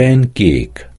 pancake